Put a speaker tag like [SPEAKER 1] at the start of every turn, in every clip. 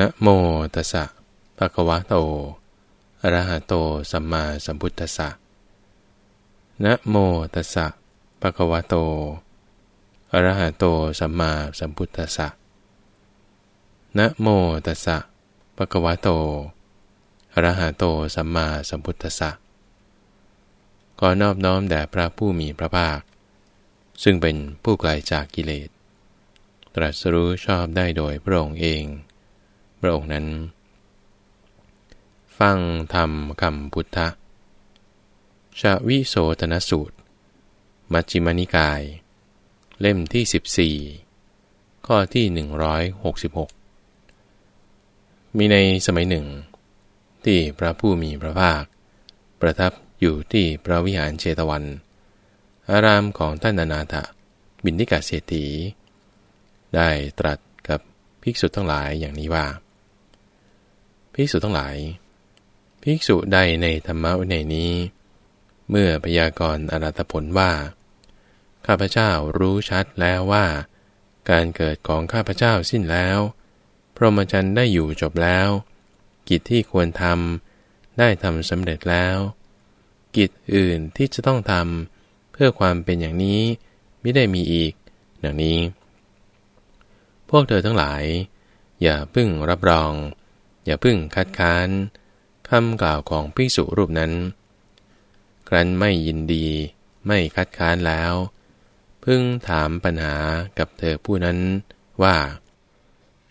[SPEAKER 1] นะโมตัสสะภะคะวะโตอะระหะโตสัมมาสัมพุทธัสสะนะโมตัสสะภะคะวะโตอะระหะโตสัมมาสัมพุทธัสสะนะโมตัสสะภะคะวะโตอะระหะโตสัมมาสัมพุทธัสสะขอนอบน้อมแด่พระผู้มีพระภาค ซึ่งเป็นผู้ไกลจากกิเลส ตรัสรู้ชอบได้โดยพระองค์เอง พระองค์นั้น ฟังธรรมคำพุทธะชาวิโสตนสูตร มัชฌิมานิกาย เล่มที่ 14 ข้อที่ 166 มีในสมัยหนึ่ง ที่พระผู้มีพระภาค ประทับอยู่ที่พระวิหารเชตวัน อารามของท่านอนาถบินทิกาเศรษฐี ได้ตรัสกับภิกษุทั้งหลายอย่างนี้ว่า ภิกษุทั้งหลาย ภิกษุใดในธรรมะวินัยนี้ เมื่อพยากรณ์อรัตผลว่า ข้าพเจ้ารู้ชัดแล้วว่า การเกิดของข้าพเจ้าสิ้นแล้ว พรหมจรรย์ได้อยู่จบแล้ว กิจที่ควรทำได้ทำสำเร็จแล้ว กิจอื่นที่จะต้องทำเพื่อความเป็นอย่างนี้ไม่ได้มีอีก ดังนี้ พวกเธอทั้งหลาย อย่าพึ่งรับรอง อย่าพึ่งคัดค้านคำกล่าวของพิสุรูปนั้น ครั้นไม่ยินดีไม่คัดค้านแล้ว พึ่งถามปัญหากับเธอผู้นั้นว่า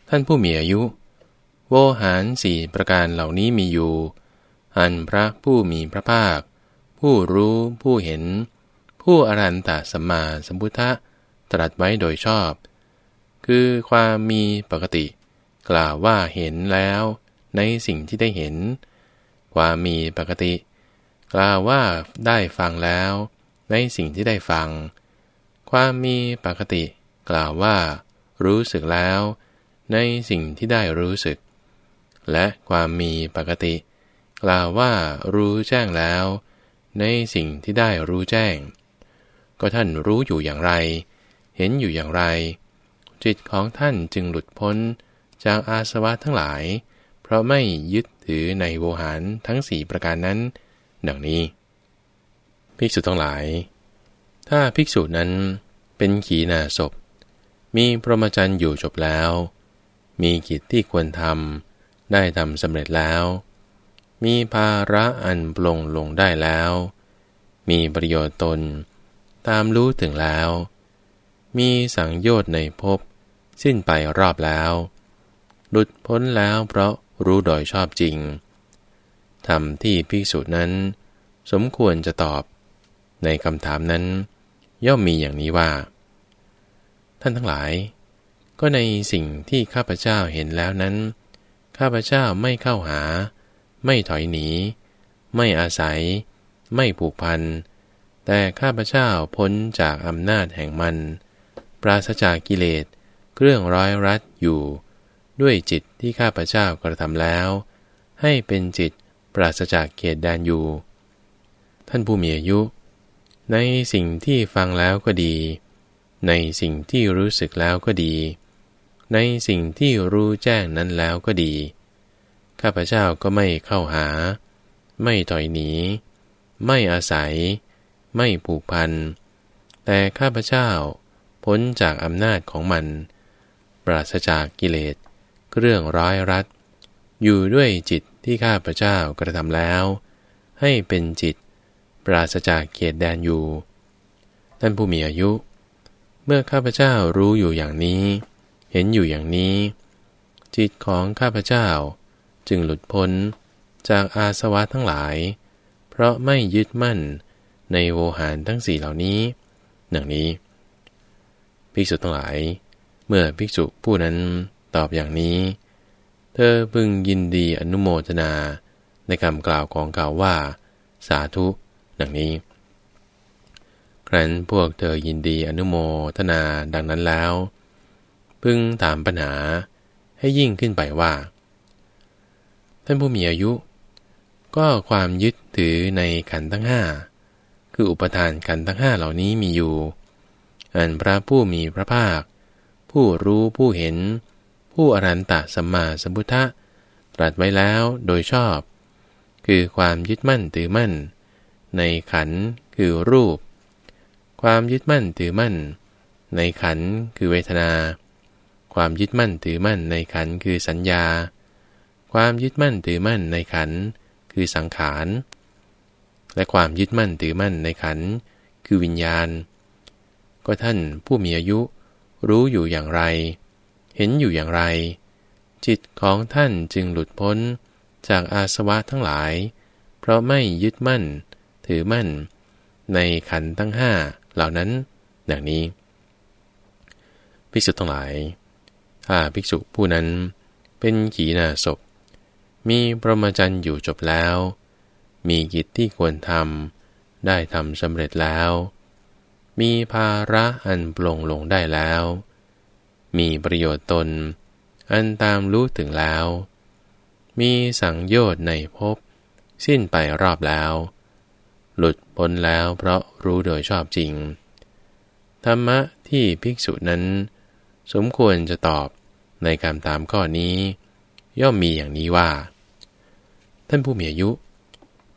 [SPEAKER 1] ท่านผู้มีอายุ โวหารสี่ประการเหล่านี้มีอยู่ อันพระผู้มีพระภาค ผู้รู้ผู้เห็น ผู้อรันตสัมมาสัมพุทธะตรัสไว้โดยชอบ คือความมีปกติ กล่าวว่าเห็นแล้ว ในสิ่งที่ได้เห็น ความมีปกติ กล่าวว่าได้ฟังแล้ว ในสิ่งที่ได้ฟัง ความมีปกติ กล่าวว่า รู้สึกแล้ว ในสิ่งที่ได้รู้สึก และความมีปกติ กล่าวว่ารู้แจ้งแล้ว ในสิ่งที่ได้รู้แจ้ง ก็ท่านรู้อยู่อย่างไร เห็นอยู่อย่างไรจิตของท่านจึงหลุดพ้นจากอาสวะทั้งหลาย เพราะไม่ยึดถือในโวหารทั้งสี่ประการนั้น ดังนี้ ภิกษุทั้งหลาย ถ้าภิกษุนั้นเป็นขีณาศพ มีพรหมจรรย์อยู่จบแล้ว มีกิจที่ควรทำได้ทำสำเร็จแล้ว มีภาระอันปลงลงได้แล้ว มีประโยชน์ตน ตามรู้ถึงแล้ว มีสังโยชน์ในภพสิ้นไปรอบแล้ว หลุดพ้นแล้วเพราะ รู้โดยชอบจริงธรรมที่ภิกษุนั้น สมควรจะตอบ ในคำถามนั้น ย่อมมีอย่างนี้ว่า ท่านทั้งหลาย ก็ในสิ่งที่ข้าพเจ้าเห็นแล้วนั้น ข้าพเจ้าไม่เข้าหา ไม่ถอยหนี ไม่อาศัย ไม่ผูกพัน แต่ข้าพเจ้าพ้นจากอำนาจแห่งมัน ปราศจากกิเลสเครื่องร้อยรัดอยู่ ด้วยจิตที่ข้าพเจ้ากระทำแล้ว ให้เป็นจิตปราศจากเกียรติแดนอยู่ ท่านผู้มีอายุ ในสิ่งที่ฟังแล้วก็ดี ในสิ่งที่รู้สึกแล้วก็ดี ในสิ่งที่รู้แจ้งนั้นแล้วก็ดี ข้าพเจ้าก็ไม่เข้าหา ไม่ถอยหนี ไม่อาศัย ไม่ผูกพัน แต่ข้าพเจ้าพ้นจากอำนาจของมัน ปราศจากกิเลส เรื่องร้อยรัด อยู่ด้วยจิตที่ข้าพเจ้ากระทำแล้ว ให้เป็นจิต ปราศจากเกียรติแดนอยู่ ท่านผู้มีอายุ เมื่อข้าพเจ้ารู้อยู่อย่างนี้ เห็นอยู่อย่างนี้ จิตของข้าพเจ้าจึงหลุดพ้นจากอาสวะทั้งหลาย เพราะไม่ยึดมั่นในโวหารทั้งสี่เหล่านี้หนึ่งนี้ ภิกษุทั้งหลาย เมื่อภิกษุผู้นั้น ตอบอย่างนี้ เธอพึงยินดีอนุโมทนาในคำกล่าวของเขาว่า สาธุดังนี้ ครั้นพวกเธอยินดีอนุโมทนาดังนั้นแล้ว พึงถามปัญหาให้ยิ่งขึ้นไปว่า ท่านผู้มีอายุ ก็ความยึดถือในขันทั้งห้าคืออุปทานขันทั้งห้าเหล่านี้มีอยู่ อันพระผู้มีพระภาค ผู้รู้ผู้เห็น ผู้อรันตะสัมมาสัมพุทธะตรัสไว้แล้วโดยชอบ คือความยึดมั่นถือมั่น ในขันคือรูป ความยึดมั่นถือมั่น ในขันคือเวทนา ความยึดมั่นถือมั่นในขันคือสัญญา ความยึดมั่นถือมั่นในขันคือสังขาร และความยึดมั่นถือมั่นในขันคือวิญญาณ ก็ท่านผู้มีอายุรู้อยู่อย่างไร เห็นอยู่อย่างไร จิตของท่านจึงหลุดพ้นจากอาสวะทั้งหลาย เพราะไม่ยึดมั่น ถือมั่น ในขันทั้งห้าเหล่านั้นดังนี้ ภิกษุทั้งหลาย ถ้าภิกษุผู้นั้นเป็นขีณาศพ มีประมาจันอยู่จบแล้ว มีกิจที่ควรทำได้ทำสำเร็จแล้ว มีภาระอันปลงลงได้แล้ว มีประโยชน์ตน อันตามรู้ถึงแล้ว มีสังโยชน์ในภพสิ้นไปรอบแล้ว หลุดพ้นแล้วเพราะรู้โดยชอบจริง ธรรมะที่ภิกษุนั้น สมควรจะตอบในการตามข้อนี้ ย่อมมีอย่างนี้ว่า ท่านผู้มีอายุ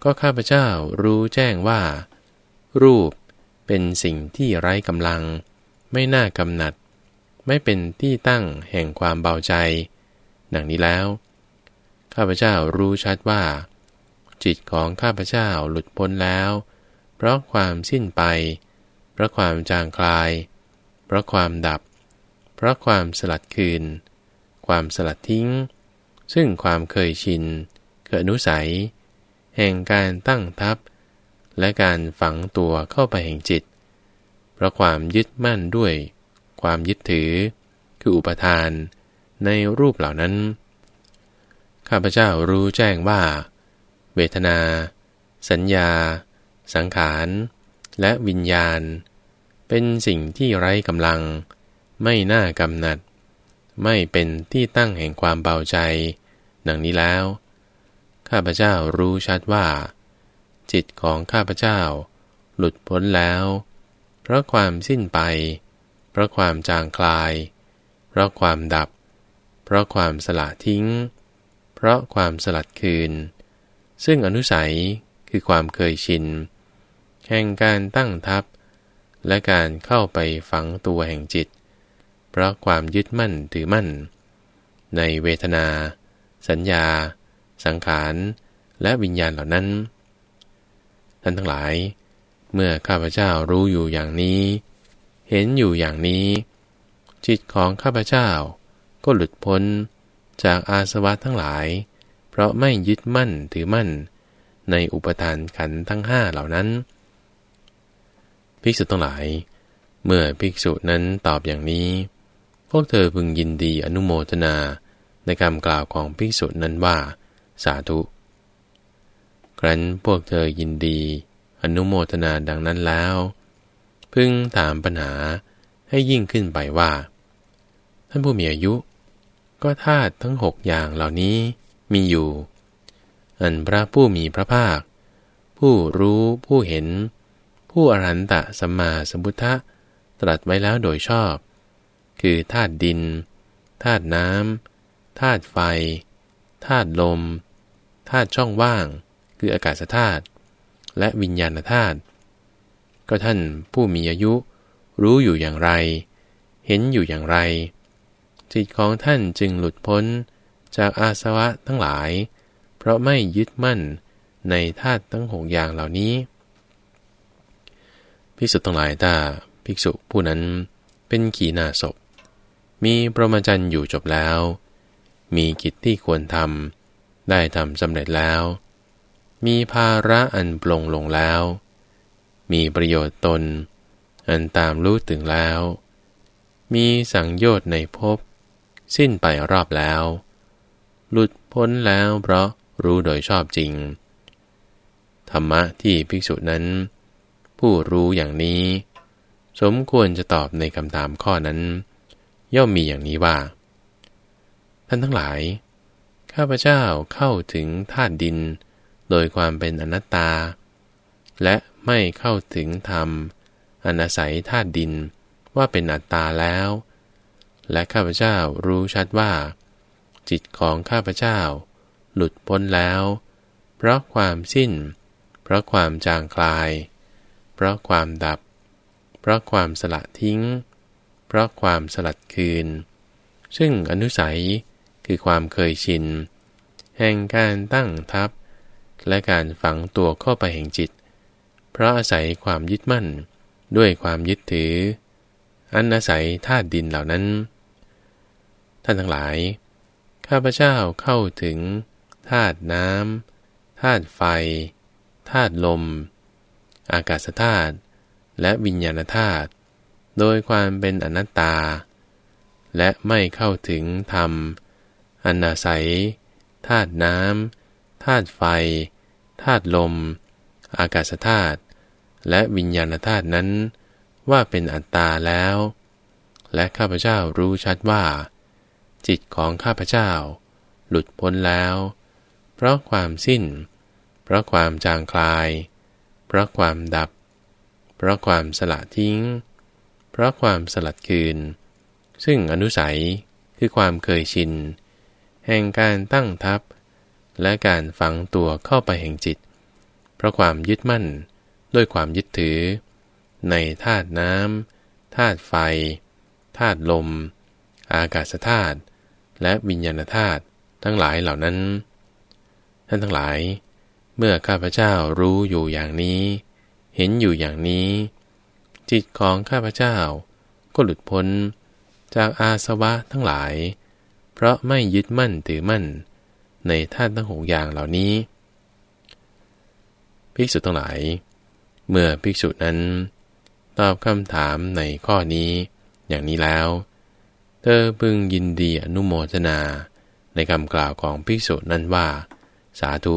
[SPEAKER 1] ก็ข้าพเจ้ารู้แจ้งว่า รูปเป็นสิ่งที่ไร้กำลัง ไม่น่ากำหนัด ไม่เป็นที่ตั้งแห่งความเบาใจ ดังนี้แล้ว ข้าพเจ้ารู้ชัดว่า จิตของข้าพเจ้าหลุดพ้นแล้ว เพราะความสิ้นไป เพราะความจางคลาย เพราะความดับ เพราะความสลัดคืน ความสลัดทิ้ง ซึ่งความเคยชิน เกิดนุสัย แห่งการตั้งทับ และการฝังตัวเข้าไปแห่งจิต เพราะความยึดมั่นด้วย ความยึดถือ คืออุปทานในรูปเหล่านั้น ข้าพเจ้ารู้แจ้งว่า เวทนา สัญญา สังขาร และวิญญาณ เป็นสิ่งที่ไร้กำลัง ไม่น่ากำหนัด ไม่เป็นที่ตั้งแห่งความเบาใจ ดังนี้แล้ว ข้าพเจ้ารู้ชัดว่า จิตของข้าพเจ้า หลุดพ้นแล้ว เพราะความสิ้นไป เพราะความจางคลาย เพราะความดับ เพราะความสละทิ้ง เพราะความสลัดคืน ซึ่งอนุสัยคือความเคยชิน แห่งการตั้งทับ และการเข้าไปฝังตัวแห่งจิต เพราะความยึดมั่นถือมั่น ในเวทนา สัญญา สังขาร และวิญญาณเหล่านั้น ท่านทั้งหลาย เมื่อข้าพเจ้ารู้อยู่อย่างนี้ เห็นอยู่อย่างนี้ จิตของข้าพเจ้า ก็หลุดพ้นจากอาสวะทั้งหลาย เพราะไม่ยึดมั่นถือมั่น ในอุปทานขันทั้งห้าเหล่านั้น ภิกษุทั้งหลาย เมื่อภิกษุนั้นตอบอย่างนี้ พวกเธอพึงยินดีอนุโมทนาในคำกล่าวของภิกษุนั้นว่า สาธุ ครั้นพวกเธอยินดี อนุโมทนาดังนั้นแล้ว พึงถามปัญหาให้ยิ่งขึ้นไปว่า ท่านผู้มีอายุ ก็ธาตุทั้งหกอย่างเหล่านี้มีอยู่ อันพระผู้มีพระภาค ผู้รู้ผู้เห็น ผู้อรันตะสัมมาสัมพุทธะตรัสไว้แล้วโดยชอบ คือธาตุดินธาตุน้ำธาตุไฟธาตุลมธาตุช่องว่าง คืออากาศธาตุและวิญญาณธาตุ ก็ท่านผู้มีอายุ รู้อยู่อย่างไร เห็นอยู่อย่างไร จิตของท่านจึงหลุดพ้นจากอาสวะทั้งหลาย เพราะไม่ยึดมั่นในธาตุทั้งหกอย่างเหล่านี้ภิกษุทั้งหลายถ้าภิกษุผู้นั้นเป็นขีณาศพ มีประมาจันอยู่จบแล้ว มีกิจที่ควรทำได้ทำสำเร็จแล้ว มีภาระอันปลงลงแล้ว มีประโยชน์ตน อันตามรู้ถึงแล้ว มีสังโยชน์ในภพสิ้นไปรอบแล้ว หลุดพ้นแล้วเพราะรู้โดยชอบจริง ธรรมะที่ภิกษุนั้น ผู้รู้อย่างนี้ สมควรจะตอบในคำถามข้อนั้น ย่อมมีอย่างนี้ว่า ท่านทั้งหลาย ข้าพเจ้าเข้าถึงธาตุดิน โดยความเป็นอนัตตา และ ไม่เข้าถึงธรรมอนาศัยธาตุดินว่าเป็นอัตตาแล้ว และข้าพเจ้ารู้ชัดว่า จิตของข้าพเจ้า หลุดพ้นแล้ว เพราะความสิ้น เพราะความจางคลาย เพราะความดับ เพราะความสละทิ้ง เพราะความสลัดคืน ซึ่งอนุสัยคือความเคยชิน แห่งการตั้งทับและการฝังตัวเข้าไปแห่งจิต เพราะอาศัยความยึดมั่น ด้วยความยึดถือ อันอาศัยธาตุดินเหล่านั้น ท่านทั้งหลาย ข้าพเจ้าเข้าถึงธาตุน้ำธาตุไฟธาตุลม อากาศธาตุและวิญญาณธาตุโดยความเป็นอนัตตา และไม่เข้าถึงธรรมอันอาศัยธาตุน้ำธาตุไฟธาตุลม อากาศธาตุ และวิญญาณธาตุนั้น ว่าเป็นอัตตาแล้ว และข้าพเจ้ารู้ชัดว่า จิตของข้าพเจ้า หลุดพ้นแล้ว เพราะความสิ้น เพราะความจางคลาย เพราะความดับ เพราะความสละทิ้ง เพราะความสลัดคืน ซึ่งอนุสัยคือความเคยชิน แห่งการตั้งทับและการฝังตัวเข้าไปแห่งจิต เพราะความยึดมั่น ด้วยความยึดถือ ในธาตุน้ำธาตุไฟธาตุลม อากาศธาตุและวิญญาณธาตุทั้งหลายเหล่านั้น ท่านทั้งหลาย เมื่อข้าพเจ้ารู้อยู่อย่างนี้ เห็นอยู่อย่างนี้ จิตของข้าพเจ้าก็หลุดพ้นจากอาสวะทั้งหลาย เพราะไม่ยึดมั่นถือมั่น ในธาตุทั้งหกอย่างเหล่านี้ภิกษุทั้งหลาย เมื่อภิกษุนั้น ตอบคำถามในข้อนี้ อย่างนี้แล้ว เธอพึงยินดีอนุโมทนา ในคำกล่าวของภิกษุนั้นว่า สาธุ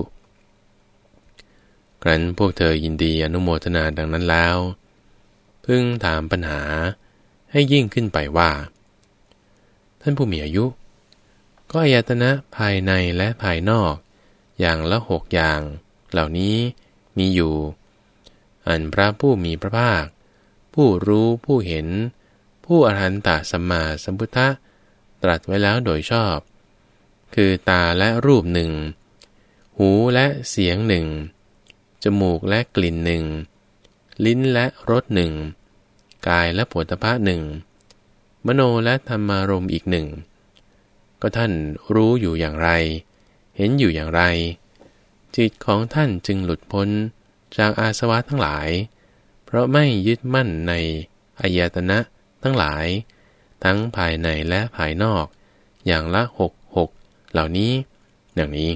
[SPEAKER 1] ครั้นพวกเธอยินดีอนุโมทนาดังนั้นแล้ว พึงถามปัญหาให้ยิ่งขึ้นไปว่า ท่านผู้มีอายุ ก็อายตนะภายในและภายนอก อย่างละหกอย่าง เหล่านี้มีอยู่ อันพระผู้มีพระภาค ผู้รู้ผู้เห็น ผู้อรหันตสัมมาสัมพุทธะตรัสไว้แล้วโดยชอบ คือตาและรูปหนึ่ง หูและเสียงหนึ่ง จมูกและกลิ่นหนึ่ง ลิ้นและรสหนึ่ง กายและผลพะหนึ่ง มโนและธรรมารมอีกหนึ่ง ก็ท่านรู้อยู่อย่างไร เห็นอยู่อย่างไร จิตของท่านจึงหลุดพ้น จากอาสวะทั้งหลาย เพราะไม่ยึดมั่นในอายตนะทั้งหลาย ทั้งภายในและภายนอก อย่างละหกหกเหล่านี้ อย่างนี้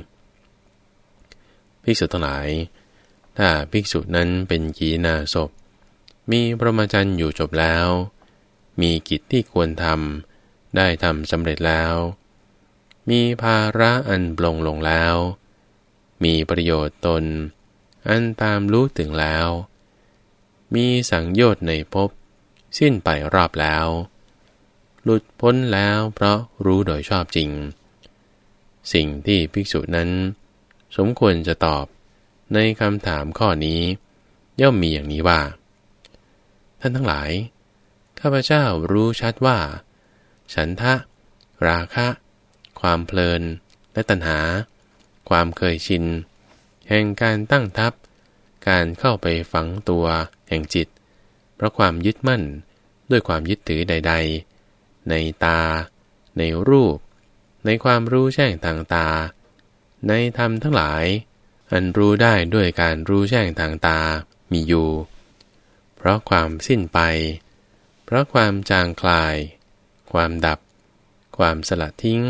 [SPEAKER 1] ภิกษุทั้งหลาย ถ้าภิกษุนั้นเป็นกีนาศพ มีพรหมจรรย์อยู่จบแล้ว มีกิจที่ควรทำได้ทำสำเร็จแล้ว มีภาระอันปลงลงแล้ว มีประโยชน์ตน อันตามรู้ถึงแล้ว มีสังโยชน์ในภพสิ้นไปรอบแล้ว หลุดพ้นแล้วเพราะรู้โดยชอบจริง สิ่งที่ภิกษุนั้น สมควรจะตอบในคำถามข้อนี้ ย่อมมีอย่างนี้ว่า ท่านทั้งหลาย ข้าพเจ้ารู้ชัดว่า ฉันทะ ราคะ ความเพลินและตัณหา ความเคยชิน แห่งการตั้งทับการเข้าไปฝังตัวแห่งจิต เพราะความยึดมั่นด้วยความยึดถือใด ๆ ในตา ในรูป ในความรู้แจ้งทางตา ในธรรมทั้งหลาย อันรู้ได้ด้วยการรู้แจ้งทางตามีอยู่ เพราะความสิ้นไป เพราะความจางคลาย ความดับ ความสลัดทิ้ง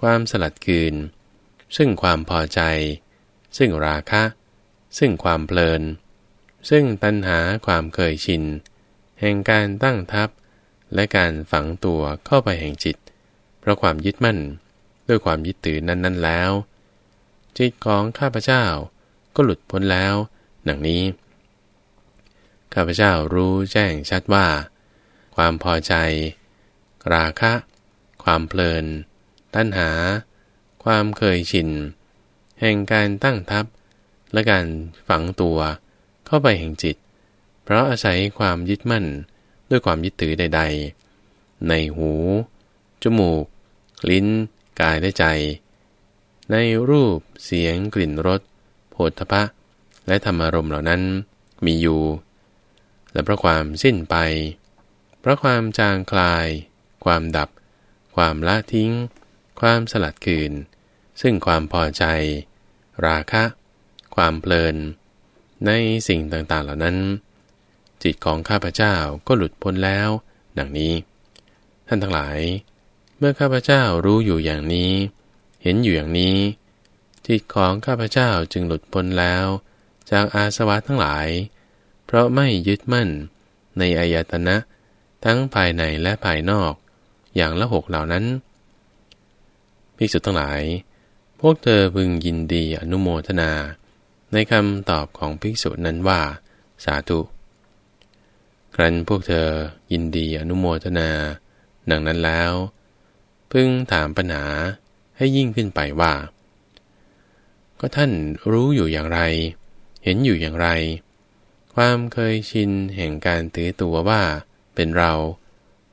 [SPEAKER 1] ความสลัดคืน ซึ่งความพอใจ ซึ่งราคะ ซึ่งความเพลิน ซึ่งตัณหาความเคยชิน แห่งการตั้งทับและการฝังตัวเข้าไปแห่งจิต เพราะความยึดมั่น ด้วยความยึดถือนั้น ๆ แล้ว จิตของข้าพเจ้าก็หลุดพ้นแล้วหนังนี้ ข้าพเจ้ารู้แจ้งชัดว่า ความพอใจ ราคะ ความเพลิน ตัณหา ความเคยชิน แห่งการตั้งทับและการฝังตัวเข้าไปแห่งจิต เพราะอาศัยความยึดมั่นด้วยความยึดถือใด ๆ ในหู จมูก ลิ้น กายและใจ ในรูปเสียงกลิ่นรสโผฏฐะและธรรมารมณ์เหล่านั้นมีอยู่ และเพราะความสิ้นไป เพราะความจางคลาย ความดับ ความละทิ้ง ความสลัดคืน ซึ่งความพอใจ ราคะ ความเพลิน ในสิ่งต่างๆเหล่านั้น จิตของข้าพเจ้าก็หลุดพ้นแล้ว ดังนี้ ท่านทั้งหลาย เมื่อข้าพเจ้ารู้อยู่อย่างนี้ เห็นอยู่อย่างนี้ จิตของข้าพเจ้าจึงหลุดพ้นแล้ว จากอาสวะทั้งหลาย เพราะไม่ยึดมั่นในอายตนะ ทั้งภายในและภายนอก อย่างละหกเหล่านั้นภิกษุทั้งหลาย พวกเธอพึงยินดีอนุโมทนา ในคำตอบของภิกษุนั้นว่า สาธุ ครั้นพวกเธอยินดีอนุโมทนาดังนั้นแล้ว พึงถามปัญหาให้ยิ่งขึ้นไปว่า ก็ท่านรู้อยู่อย่างไร เห็นอยู่อย่างไร ความเคยชินแห่งการถือตัวว่า เป็นเรา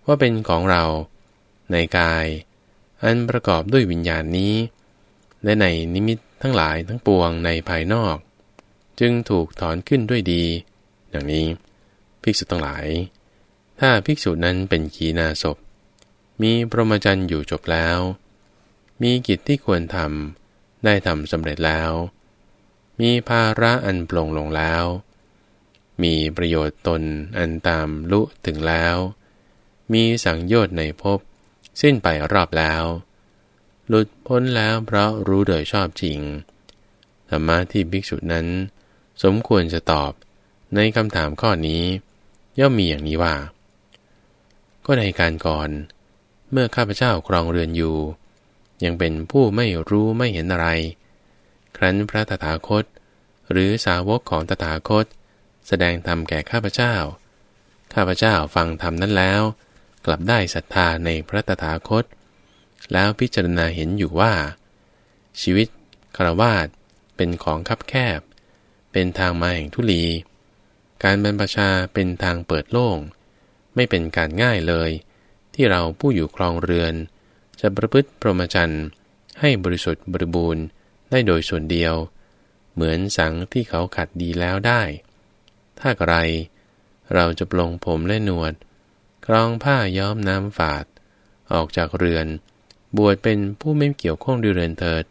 [SPEAKER 1] ว่าเป็นของเรา ในกาย อันประกอบด้วยวิญญาณนี้ และในนิมิตทั้งหลายทั้งปวงในภายนอก จึงถูกถอนขึ้นด้วยดี ดังนี้ภิกษุทั้งหลาย ถ้าภิกษุนั้นเป็นขีนาศพ มีพรหมจรรย์อยู่จบแล้ว มีกิจที่ควรทำได้ทำสำเร็จแล้ว มีภาระอันปลงลงแล้ว มีประโยชน์ตนอันตามลุถึงแล้ว มีสังโยชน์ในภพสิ้นไปรอบแล้ว หลุดพ้นแล้วเพราะรู้โดยชอบจริง ธรรมะที่ภิกษุนั้น สมควรจะตอบในคำถามข้อนี้ ย่อมมีอย่างนี้ว่า ก็ในการก่อน เมื่อข้าพเจ้าครองเรือนอยู่ ยังเป็นผู้ไม่รู้ไม่เห็นอะไร ครั้นพระตถาคต หรือสาวกของตถาคต แสดงธรรมแก่ข้าพเจ้า ข้าพเจ้าฟังธรรมนั้นแล้ว กลับได้ศรัทธาในพระตถาคต แล้วพิจารณาเห็นอยู่ว่า ชีวิตคารวาสเป็นของคับแคบ เป็นทางมาแห่งทุลี การบรรพชาเป็นทางเปิดโล่ง ไม่เป็นการง่ายเลย ที่เราผู้อยู่ครองเรือน จะประพฤติพรหมจรรย์ให้บริสุทธิ์บริบูรณ์ได้โดยส่วนเดียว เหมือนสังที่เขาขัดดีแล้วได้ ถ้าใครเราจะปลงผมและหนวดกรองผ้าย้อมน้ำฝาด ออกจากเรือน บวชเป็นผู้ไม่เกี่ยวข้องด้วยเรือนเถิด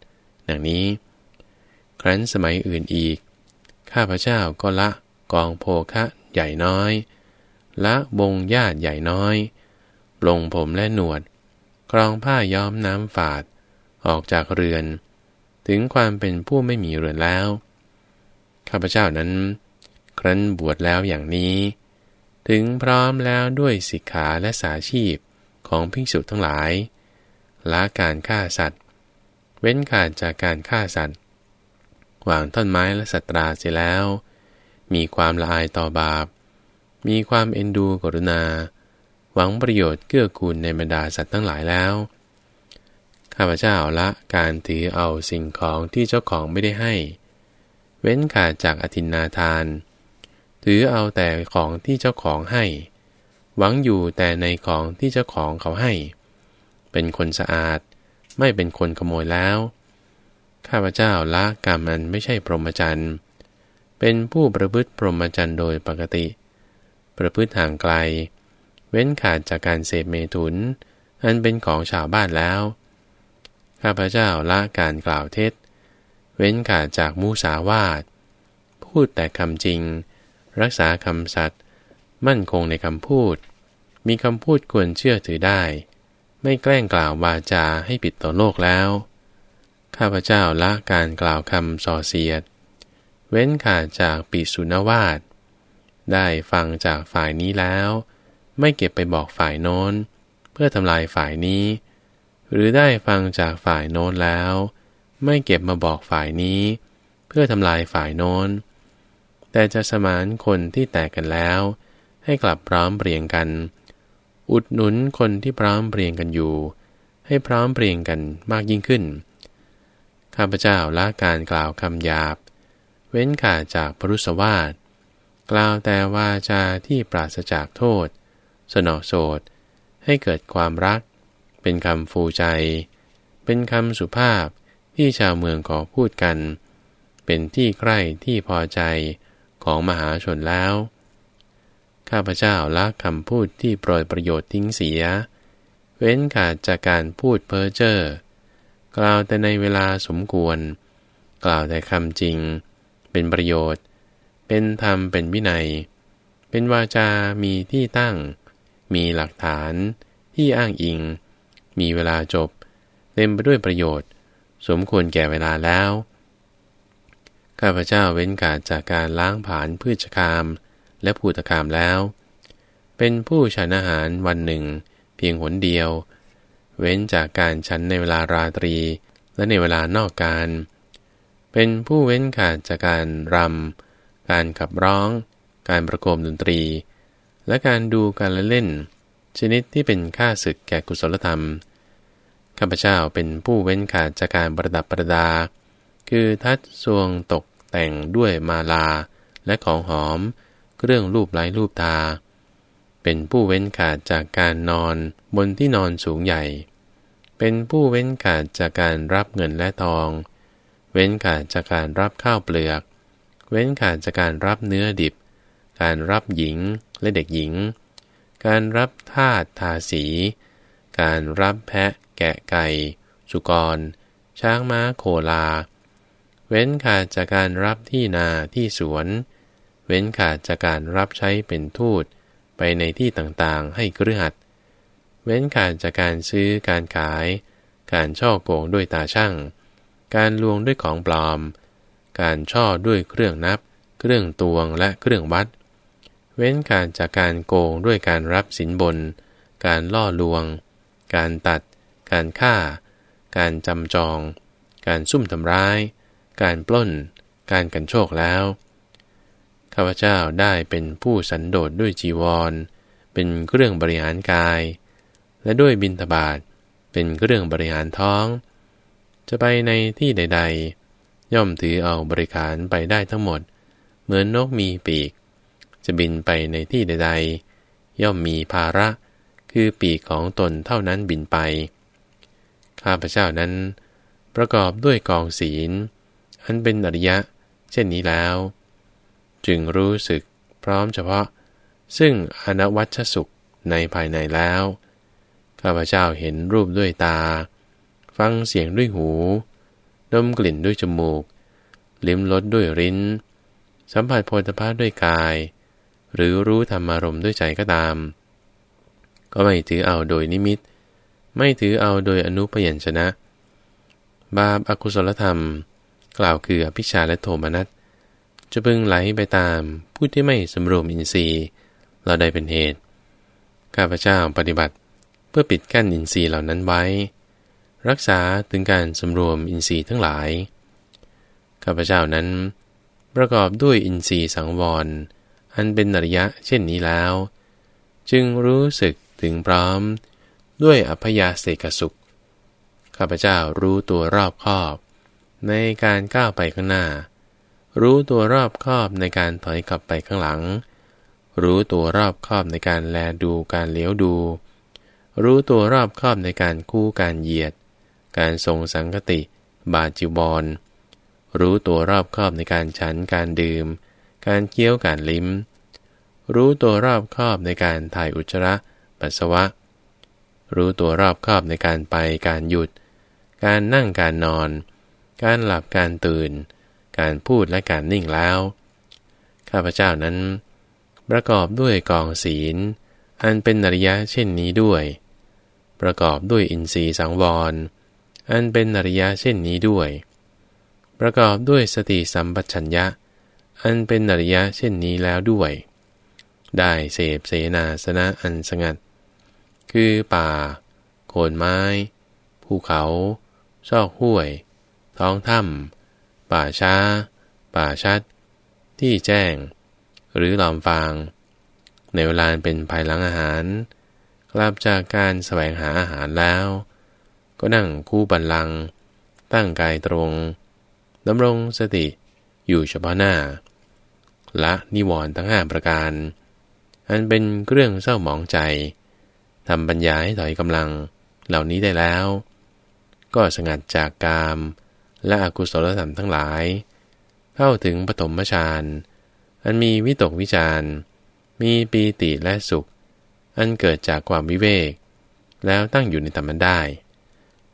[SPEAKER 1] ดังนี้ ครั้นสมัยอื่นอีก ข้าพเจ้าก็ละกองโภคะใหญ่น้อย ละบงญาติใหญ่น้อย ลงผมและหนวด กรองผ้าย้อมน้ำฝาด ออกจากเรือน ถึงความเป็นผู้ไม่มีเรือนแล้ว ข้าพเจ้านั้น ครั้นบวชแล้วอย่างนี้ ถึงพร้อมแล้วด้วยสิกขาและสาชีพของภิกษุทั้งหลาย ละการฆ่าสัตว์ เว้นขาดจากการฆ่าสัตว์วางท่อนไม้และสัตราเสียแล้ว มีความละอายต่อบาป มีความเอ็นดูกรุณา หวังประโยชน์เกื้อกูลในบรรดาสัตว์ทั้งหลายแล้ว ข้าพเจ้าละการถือเอาสิ่งของที่เจ้าของไม่ได้ให้ เว้นขาดจากอธินนาทาน ถือเอาแต่ของที่เจ้าของให้ หวังอยู่แต่ในของที่เจ้าของเขาให้ เป็นคนสะอาด ไม่เป็นคนขโมยแล้ว ข้าพเจ้าละกรรมมันไม่ใช่พรหมจรรย์ เป็นผู้ประพฤติพรหมจรรย์โดยปกติ ประพฤติห่างไกล เว้นขาดจากการเสพเมถุน อันเป็นของชาวบ้านแล้ว ข้าพเจ้าละการกล่าวเท็จ เว้นขาดจากมูสาวาท พูดแต่คำจริง รักษาคำสัตย์ มั่นคงในคำพูด มีคำพูดควรเชื่อถือได้ ไม่แกล้งกล่าววาจาให้ปิดต่อโลกแล้ว ข้าพเจ้าละการกล่าวคำส่อเสียด เว้นขาดจากปิสุนวาทได้ฟังจากฝ่ายนี้แล้ว ไม่เก็บไปบอกฝ่ายโน้น เพื่อทำลายฝ่ายนี้ หรือได้ฟังจากฝ่ายโน้นแล้ว ไม่เก็บมาบอกฝ่ายนี้ เพื่อทำลายฝ่ายโน้น แต่จะสมานคนที่แตกกันแล้ว ให้กลับพร้อมเปลี่ยงกัน อุดหนุนคนที่พร้อมเปลี่ยงกันอยู่ ให้พร้อมเปลี่ยงกันมากยิ่งขึ้น ข้าพเจ้าละการกล่าวคำหยาบ เว้นขาดจากปรุสวาทกล่าวแต่วาจาที่ปราศจากโทษ สนอโสดให้เกิดความรัก เป็นคำฟูใจ เป็นคำสุภาพที่ชาวเมืองขอพูดกัน เป็นที่ใกล้ที่พอใจของมหาชนแล้ว ข้าพเจ้าละคำพูดที่โปรยประโยชน์ทิ้งเสีย เว้นขาดจากการพูดเพ้อเจ้อกล่าวแต่ในเวลาสมควร กล่าวแต่คำจริง เป็นประโยชน์ เป็นธรรมเป็นวินัย เป็นวาจา มีที่ตั้ง มีหลักฐาน ที่อ้างอิง มีเวลาจบ เต็มไปด้วยประโยชน์ สมควรแก่เวลาแล้ว ข้าพเจ้าเว้นกาดจากการล้างผานพืชคาม และผูตคามแล้ว เป็นผู้ฉันอาหารวันหนึ่ง เพียงหนเดียว เว้นจากการฉันในเวลาราตรี และในเวลานอกการ เป็นผู้เว้นขาดจากการรำ การขับร้อง การประโคมดนตรี และการดูการเล่น ชนิดที่เป็นค่าศึกแก่กุศลธรรมข้าพเจ้าเป็นผู้เว้นขาดจากการประดับประดา คือทัดทรวงตกแต่งด้วยมาลาและของหอม เครื่องรูปไล้รูปตา เป็นผู้เว้นขาดจากการนอนบนที่นอนสูงใหญ่ เป็นผู้เว้นขาดจากการรับเงินและทอง เว้นขาดจากการรับข้าวเปลือก เว้นขาดจากการรับเนื้อดิบ การรับหญิงและเด็กหญิง การรับทาสทาสี การรับแพะ แกะไก่ สุกร ช้างม้าโคลา เว้นขาดจากการรับที่นาที่สวน เว้นขาดจากการรับใช้เป็นทูตไปในที่ต่างๆ ให้เครือขัด เว้นขาดจากการซื้อการขาย การช่อโกงด้วยตาช่าง การลวงด้วยของปลอม การช่อด้วยเครื่องนับ เครื่องตวงและเครื่องวัด เว้นขาดจากการโกงด้วยการรับสินบน การล่อลวง การตัด การฆ่า การจำจอง การซุ่มทำร้าย การปล้น การกันโชคแล้ว ข้าพเจ้าได้เป็นผู้สันโดษด้วยจีวร เป็นเครื่องบริหารกาย และด้วยบินทบาทเป็นเครื่องบริหารท้อง จะไปในที่ใด ๆ ย่อมถือเอาบริการไปได้ทั้งหมด เหมือนนกมีปีก จะบินไปในที่ใด ๆ ย่อมมีภาระ คือปีกของตนเท่านั้นบินไป ข้าพเจ้านั้น ประกอบด้วยกองศีล อันเป็นอริยะ เช่นนี้แล้ว จึงรู้สึกพร้อมเฉพาะ ซึ่งอนวัชสุขในภายในแล้ว ข้าพเจ้าเห็นรูปด้วยตา ฟังเสียงด้วยหู ดมกลิ่นด้วยจมูก ลิ้มรสด้วยริ้น สัมผัสโพธภาด้วยกาย หรือรู้ธรรมารมด้วยใจก็ตาม ก็ไม่ถือเอาโดยนิมิต ไม่ถือเอาโดยอนุพยัญชนะ บาปอากุศลธรรม กล่าวคืออภิชาและโทมนัส จะพึงไหลไปตามผู้ที่ไม่สำรวมอินทรีย์เราได้เป็นเหตุ ข้าพเจ้าปฏิบัติเพื่อปิดกั้นอินทรีย์เหล่านั้นไว้ รักษาถึงการสำรวมอินทรีย์ทั้งหลาย ข้าพเจ้านั้น ประกอบด้วยอินทรีย์สังวร อันเป็นอริยะเช่นนี้แล้ว จึงรู้สึกถึงพร้อมด้วยอภยาเสกสุข ข้าพเจ้ารู้ตัวรอบคอบ ในการก้าวไปข้างหน้า รู้ตัวรอบคอบในการถอยกลับไปข้างหลัง รู้ตัวรอบคอบในการแลดูการเลี้ยวดู รู้ตัวรอบคอบในการคู่การเหยียด การทรงสังกติ บาจิบอลรู้ตัวรอบคอบในการฉันการดื่ม การเคี้ยวการลิ้ม รู้ตัวรอบคอบในการถ่ายอุจจาระ ปัสสาวะ รู้ตัวรอบคอบในการไปการหยุด การนั่งการนอน การหลับการตื่น การพูดและการนิ่งแล้ว ข้าพเจ้านั้น ประกอบด้วยกองศีล อันเป็นอริยะเช่นนี้ด้วย ประกอบด้วยอินทรีย์สังวร อันเป็นอริยะเช่นนี้ด้วย ประกอบด้วยสติสัมปชัญญะ อันเป็นอริยะเช่นนี้แล้วด้วย ได้เสพเสนาสนะอันสงัด คือป่า โคนไม้ ภูเขา ซอกห้วย ท้องถ้ำ ป่าช้า ป่าชัด ที่แจ้ง หรือหลอมฟาง ในเวลาเป็นภายหลังอาหารกลับจากการแสวงหาอาหารแล้ว ก็นั่งคู่บันลัง ตั้งกายตรงดำรงสติอยู่เฉพาะหน้า ละนิวรณ์ทั้งห้าประการ อันเป็นเครื่องเศร้าหมองใจทำปัญญาให้ถอยกำลังเหล่านี้ได้แล้ว ก็สงัดจากกาม และอกุศลธรรมทั้งหลาย เข้าถึงปฐมฌานอันมีวิตกวิจารมีปีติและสุข อันเกิดจากความวิเวก แล้วตั้งอยู่ในธรรมันได้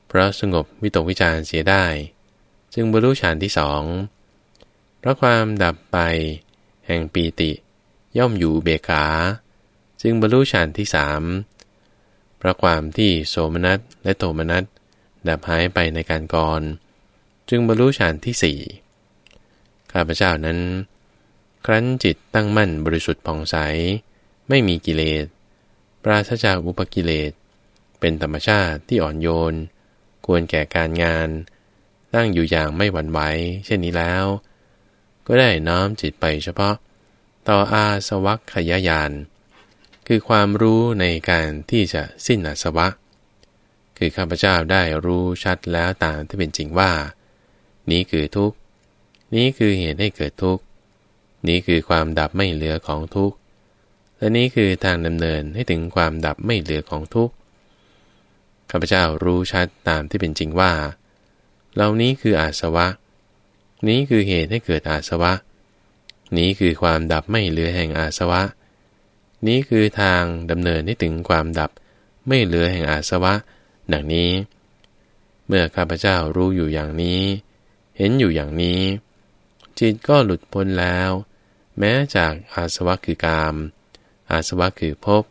[SPEAKER 1] เพราะสงบวิตกวิจารเสียได้ จึงบรรลุฌานที่สองเพราะความดับไป แห่งปีติ ย่อมอยู่เบกาจึงบรรลุฌานที่สามเพราะความที่โสมนัสและโทมนัสดับหายไปในการก่อน จึงบรรลุฌานที่สี่ข้าพเจ้านั้น ครั้นจิตตั้งมั่นบริสุทธิ์ผ่องใส ไม่มีกิเลส ปราศจากอุปกิเลส เป็นธรรมชาติที่อ่อนโยน ควรแก่การงาน ตั้งอยู่อย่างไม่หวั่นไหว เช่นนี้แล้ว ก็ได้น้อมจิตไปเฉพาะ ต่ออาสวัคขยายาน คือความรู้ในการที่จะสิ้นอาสวะ คือข้าพเจ้าได้รู้ชัดแล้วตามที่เป็นจริงว่า นี้คือทุกข์ นี้คือเหตุให้เกิดทุกข์ นี้คือความดับไม่เหลือของทุกข์ และนี้คือทางดำเนินให้ถึงความดับไม่เหลือของทุกข์ ข้าพเจ้ารู้ชัดตามที่เป็นจริงว่า เหล่านี้คืออาสวะ นี้คือเหตุให้เกิดอาสวะ นี้คือความดับไม่เหลือแห่งอาสวะ นี้คือทางดำเนินให้ถึงความดับไม่เหลือแห่งอาสวะ ดังนี้ เมื่อข้าพเจ้ารู้อยู่อย่างนี้ เห็นอยู่อย่างนี้ จิตก็หลุดพ้นแล้ว แม้จากอาสวะคือกาม อาสวะคือภพ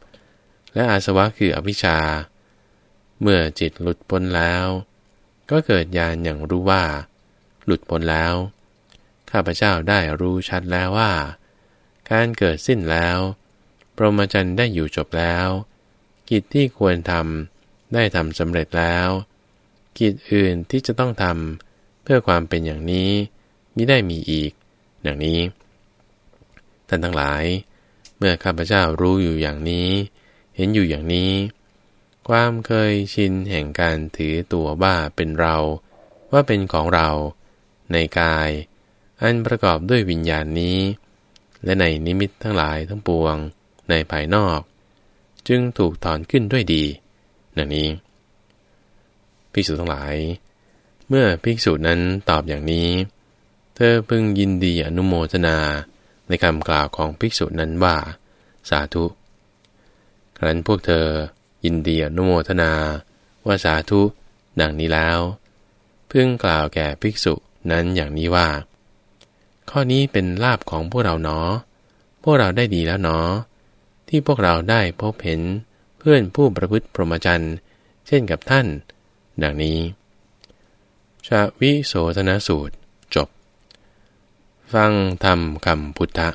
[SPEAKER 1] และอาสวะคืออวิชชา เมื่อจิตหลุดพ้นแล้ว ก็เกิดญาณอย่างรู้ว่า หลุดพ้นแล้ว ข้าพเจ้าได้รู้ชัดแล้วว่า การเกิดสิ้นแล้วพรหมจรรย์ได้อยู่จบแล้ว กิจที่ควรทำได้ทำสำเร็จแล้ว กิจอื่นที่จะต้องทำ พื่อความเป็นอย่างนี้มิได้มีอีก อย่างนี้ ท่านทั้งหลาย เมื่อข้าพเจ้ารู้อยู่อย่างนี้ เห็นอยู่อย่างนี้ ความเคยชินแห่งการถือตัวว่าเป็นเรา ว่าเป็นของเรา ในกาย อันประกอบด้วยวิญญาณนี้ และในนิมิตทั้งหลายทั้งปวง ในภายนอก จึงถูกถอนขึ้นด้วยดีนังนี้ภิกษุทั้งหลาย เมื่อภิกษุนั้นตอบอย่างนี้ เธอพึงยินดีอนุโมทนาในคำกล่าวของภิกษุนั้นว่า สาธุครั้นพวกเธอยินดีอนุโมทนาว่าสาธุดังนี้แล้ว พึงกล่าวแก่ภิกษุนั้นอย่างนี้ว่า ข้อนี้เป็นลาบของพวกเราเนาะพวกเราได้ดีแล้วเนาะที่พวกเราได้พบเห็นเพื่อนผู้ประพฤติพรหมจรรย์ เช่นกับท่าน ดังนี้ ชาวิโสธนสูตร จบ ฟังธรรมคำพุทธะ